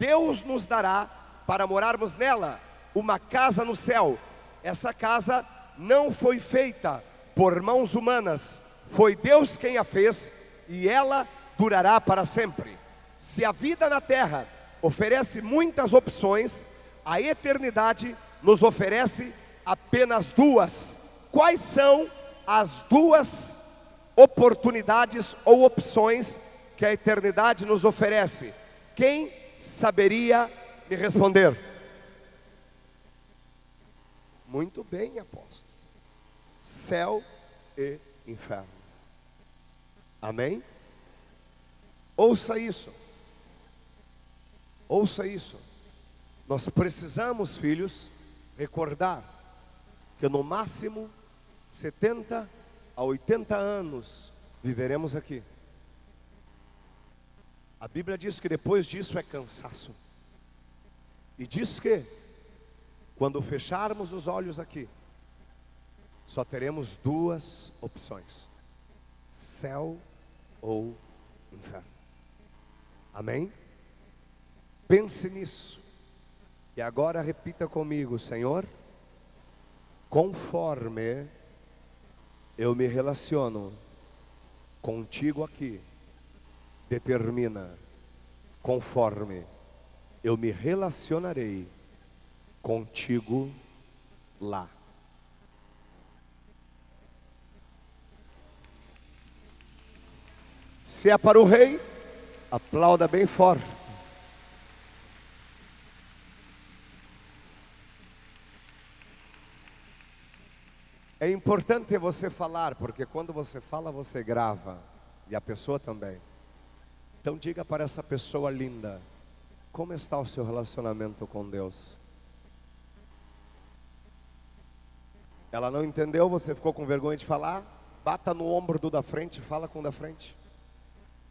Deus nos dará para morarmos nela uma casa no céu. Essa casa não foi feita por mãos humanas, foi Deus quem a fez e ela durará para sempre. Se a vida na terra oferece muitas opções, a eternidade nos oferece apenas duas. Quais são as duas oportunidades ou opções que a eternidade nos oferece? Quem saberia me responder? Muito bem, apóstolo. Céu e inferno. Amém? Ouça isso. Ouça isso. Nós precisamos, filhos, recordar que no máximo 70 a 80 anos viveremos aqui. A Bíblia diz que depois disso é cansaço. E diz que quando fecharmos os olhos aqui, só teremos duas opções: céu ou inferno. Amém? Pense nisso. E agora repita comigo, Senhor, conforme eu me relaciono contigo aqui, determina conforme eu me relacionarei contigo lá. Se é para o rei, aplauda bem forte. É importante você falar, porque quando você fala, você grava, e a pessoa também. Então diga para essa pessoa linda, como está o seu relacionamento com Deus? Ela não entendeu, você ficou com vergonha de falar? Bata no ombro do da frente, fala com o da frente.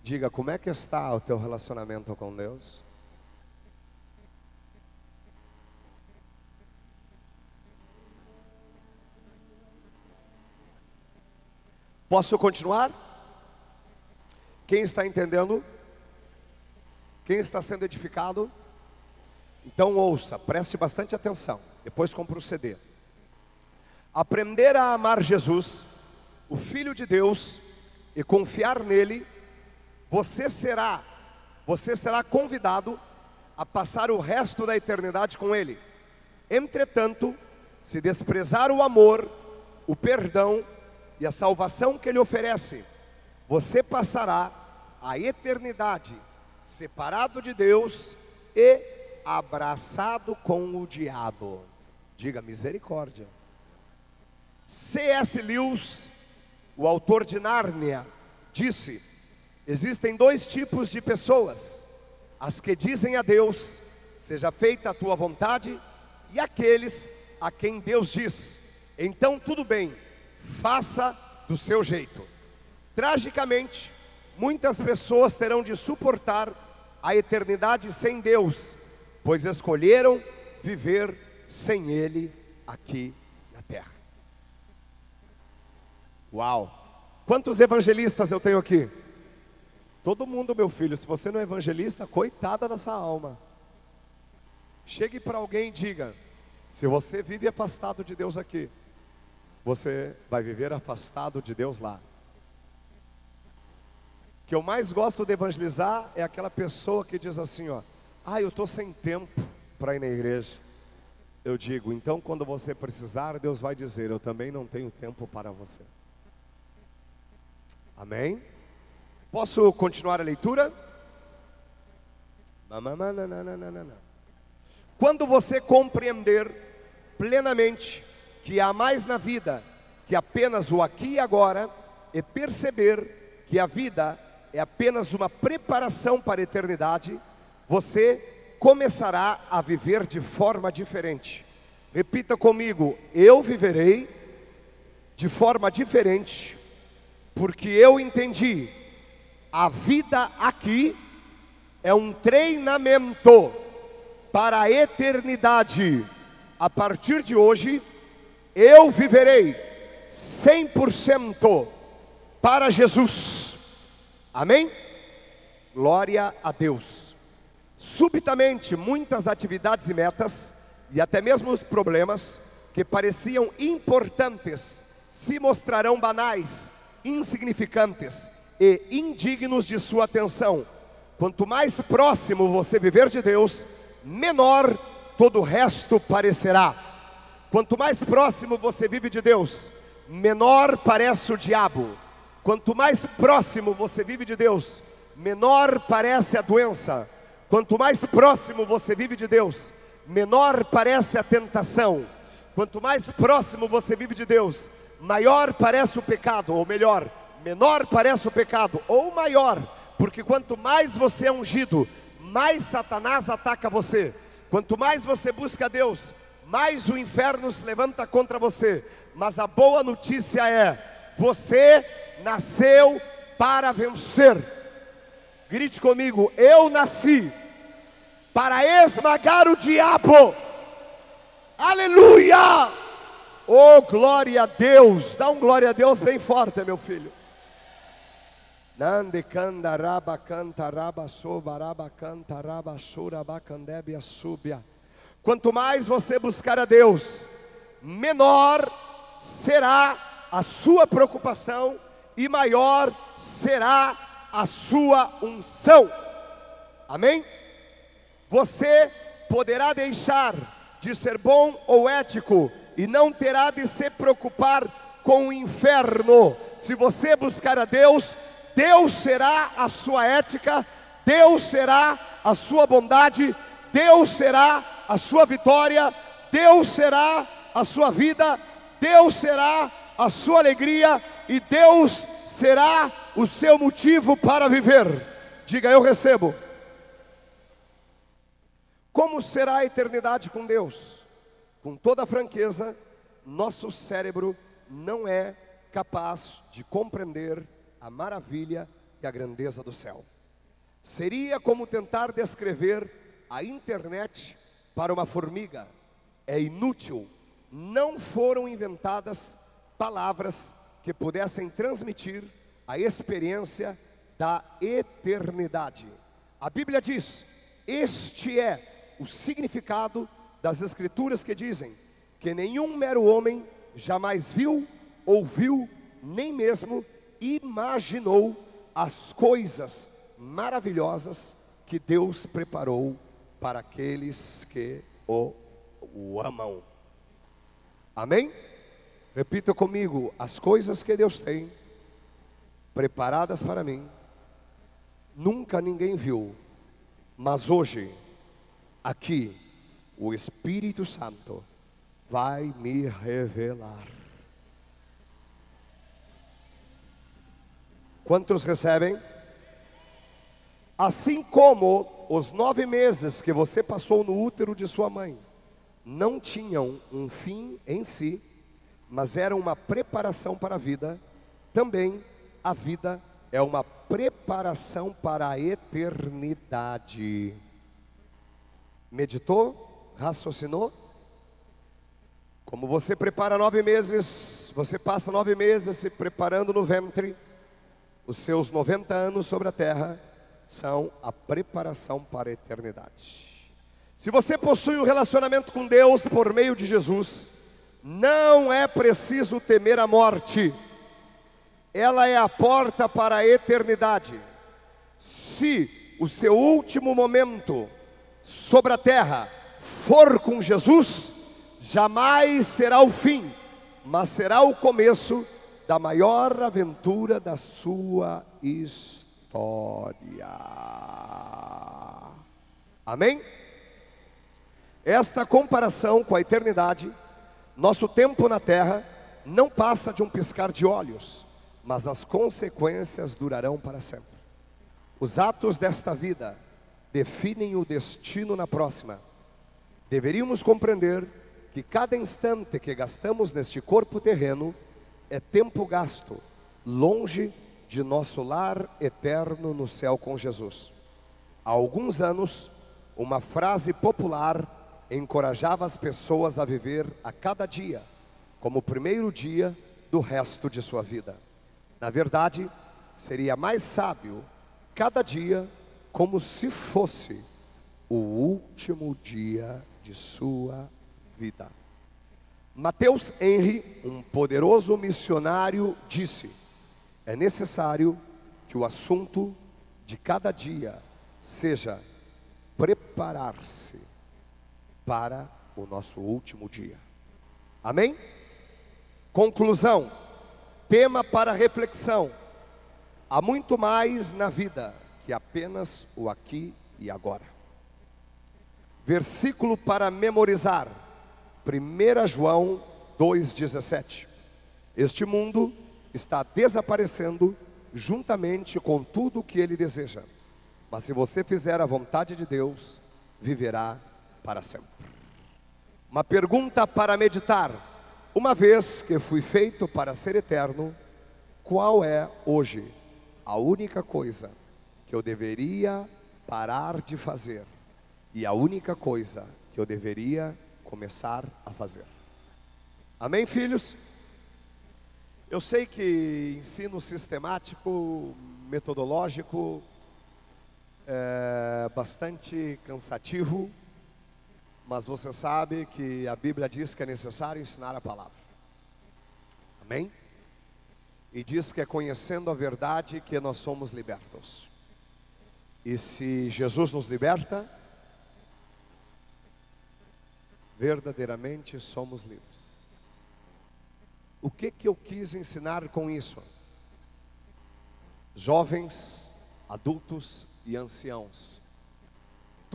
Diga, como é que está o teu relacionamento com Deus? Posso continuar? Quem está entendendo? Quem está sendo edificado? Então ouça, preste bastante atenção. Depois compre o CD. Aprender a amar Jesus, o Filho de Deus, e confiar nele, você será, você será convidado a passar o resto da eternidade com ele. Entretanto, se desprezar o amor, o perdão e a salvação que ele oferece, você passará a eternidade separado de Deus e abraçado com o diabo. Diga misericórdia. C.S. Lewis, o autor de Nárnia, disse: existem dois tipos de pessoas: as que dizem a Deus, seja feita a tua vontade, e aqueles a quem Deus diz, então tudo bem, faça do seu jeito. Tragicamente, Muitas pessoas terão de suportar a eternidade sem Deus, pois escolheram viver sem Ele aqui na terra. Uau! Quantos evangelistas eu tenho aqui? Todo mundo, meu filho. Se você não é evangelista, coitada dessa alma. Chegue para alguém e diga: se você vive afastado de Deus aqui, você vai viver afastado de Deus lá. O que eu mais gosto de evangelizar é aquela pessoa que diz assim, ó, ah, eu estou sem tempo para ir na igreja. Eu digo, então quando você precisar, Deus vai dizer, eu também não tenho tempo para você. Amém? Posso continuar a leitura? Quando você compreender plenamente que há mais na vida que apenas o aqui e agora, e perceber que a vida é apenas uma preparação para a eternidade, você começará a viver de forma diferente. Repita comigo: eu viverei de forma diferente, porque eu entendi a vida aqui é um treinamento para a eternidade. A partir de hoje, eu viverei 100% para Jesus. Amém? Glória a Deus. Subitamente, muitas atividades e metas, e até mesmo os problemas que pareciam importantes, se mostrarão banais, insignificantes e indignos de sua atenção. Quanto mais próximo você viver de Deus, menor todo o resto parecerá. Quanto mais próximo você vive de Deus, menor parece o diabo Quanto mais próximo você vive de Deus, menor parece a doença. Quanto mais próximo você vive de Deus, menor parece a tentação. Quanto mais próximo você vive de Deus, maior parece o pecado, ou melhor, menor parece o pecado, ou maior, porque quanto mais você é ungido, mais Satanás ataca você. Quanto mais você busca Deus, mais o inferno se levanta contra você. Mas a boa notícia é: você nasceu para vencer. Grite comigo: Eu nasci para esmagar o diabo. Aleluia! Oh, glória a Deus! Dá um glória a Deus bem forte, meu filho. Nande canta raba canta raba soba raba canta raba suraba candebia súbia. Quanto mais você buscar a Deus, menor será a sua preocupação e maior será a sua unção. Amém? Você poderá deixar de ser bom ou ético e não terá de se preocupar com o inferno. Se você buscar a Deus, Deus será a sua ética, Deus será a sua bondade, Deus será a sua vitória, Deus será a sua vida, Deus será a sua alegria e Deus será o seu motivo para viver. Diga, eu recebo. Como será a eternidade com Deus? Com toda franqueza, nosso cérebro não é capaz de compreender a maravilha e a grandeza do céu. Seria como tentar descrever a internet para uma formiga. É inútil. Não foram inventadas palavras que pudessem transmitir a experiência da eternidade. A Bíblia diz: este é o significado das Escrituras que dizem que nenhum mero homem jamais viu, ouviu, nem mesmo imaginou as coisas maravilhosas que Deus preparou para aqueles que o, o amam. Amém? Repita comigo: as coisas que Deus tem preparadas para mim, nunca ninguém viu, mas hoje, aqui, o Espírito Santo vai me revelar. Quantos recebem? Assim como os nove meses que você passou no útero de sua mãe não tinham um fim em si, mas era uma preparação para a vida, também a vida é uma preparação para a eternidade. Meditou? Raciocinou? Como você prepara nove meses, você passa nove meses se preparando no ventre, os seus 90 anos sobre a terra são a preparação para a eternidade. Se você possui um relacionamento com Deus por meio de Jesus, não é preciso temer a morte, ela é a porta para a eternidade. Se o seu último momento sobre a terra for com Jesus, jamais será o fim, mas será o começo da maior aventura da sua história. Amém? Esta comparação com a eternidade, nosso tempo na terra não passa de um piscar de olhos, mas as consequências durarão para sempre. Os atos desta vida definem o destino na próxima. Deveríamos compreender que cada instante que gastamos neste corpo terreno é tempo gasto longe nosso lar eterno no céu com Jesus. Há alguns anos, uma frase popular encorajava as pessoas a viver a cada dia como o primeiro dia do resto de sua vida. Na verdade, seria mais sábio cada dia como se fosse o último dia de sua vida. Mateus Henry, um poderoso missionário, disse: é necessário que o assunto de cada dia seja preparar-se para o nosso último dia. Amém? Conclusão, tema para reflexão. Há muito mais na vida que apenas o aqui e agora. Versículo para memorizar. 1 João 2,17. Este mundo está desaparecendo juntamente com tudo o que ele deseja. Mas se você fizer a vontade de Deus, viverá para sempre. Uma pergunta para meditar: uma vez que fui feito para ser eterno, qual é hoje a única coisa que eu deveria parar de fazer e a única coisa que eu deveria começar a fazer? Amém, filhos? Eu sei que ensino sistemático, metodológico, é bastante cansativo, mas você sabe que a Bíblia diz que é necessário ensinar a palavra. Amém? E diz que é conhecendo a verdade que nós somos libertos. E se Jesus nos liberta, verdadeiramente somos livres. O que que eu quis ensinar com isso? Jovens, adultos e anciãos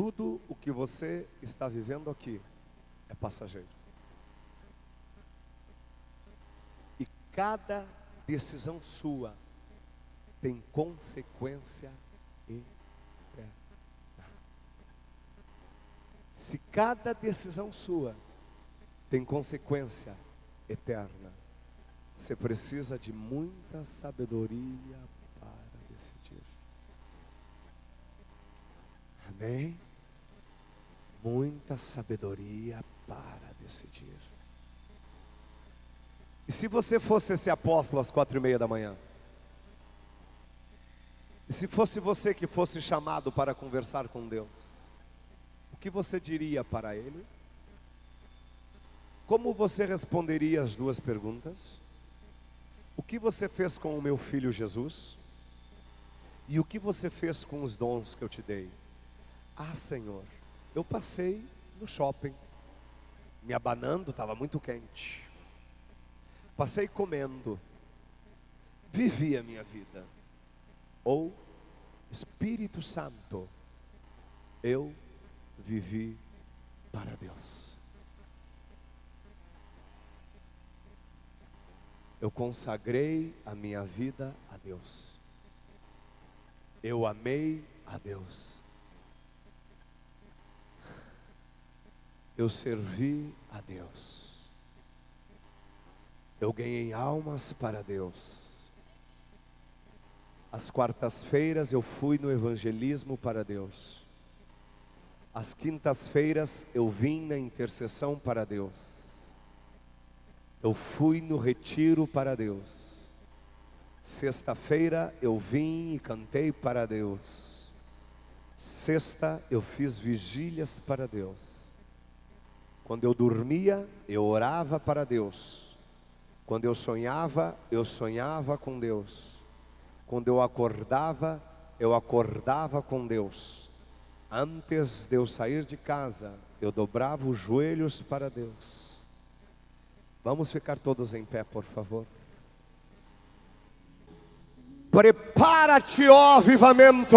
tudo o que você está vivendo aqui é passageiro. E cada decisão sua tem consequência eterna. Se cada decisão sua tem consequência eterna, você precisa de muita sabedoria para decidir. Amém? muita sabedoria para decidir. E se você fosse esse apóstolo às quatro e meia da manhã? E se fosse você que fosse chamado para conversar com Deus? O que você diria para Ele? Como você responderia as duas perguntas? O que você fez com o meu filho Jesus? E o que você fez com os dons que eu te dei? Ah, Senhor, eu passei no shopping, me abanando, estava muito quente. Passei comendo, vivi a minha vida. Ou, Espírito Santo, eu vivi para Deus. Eu consagrei a minha vida a Deus. Eu amei a Deus. eu servi a Deus. Eu ganhei almas para Deus. Às quartas-feiras eu fui no evangelismo para Deus. Às quintas-feiras eu vim na intercessão para Deus. Eu fui no retiro para Deus. Sexta-feira eu vim e cantei para Deus. Sexta eu fiz vigílias para Deus. Quando eu dormia, eu orava para Deus. Quando eu sonhava, eu sonhava com Deus. Quando eu acordava, eu acordava com Deus. Antes de eu sair de casa, eu dobrava os joelhos para Deus. Vamos ficar todos em pé, por favor. Prepara-te, ó avivamento.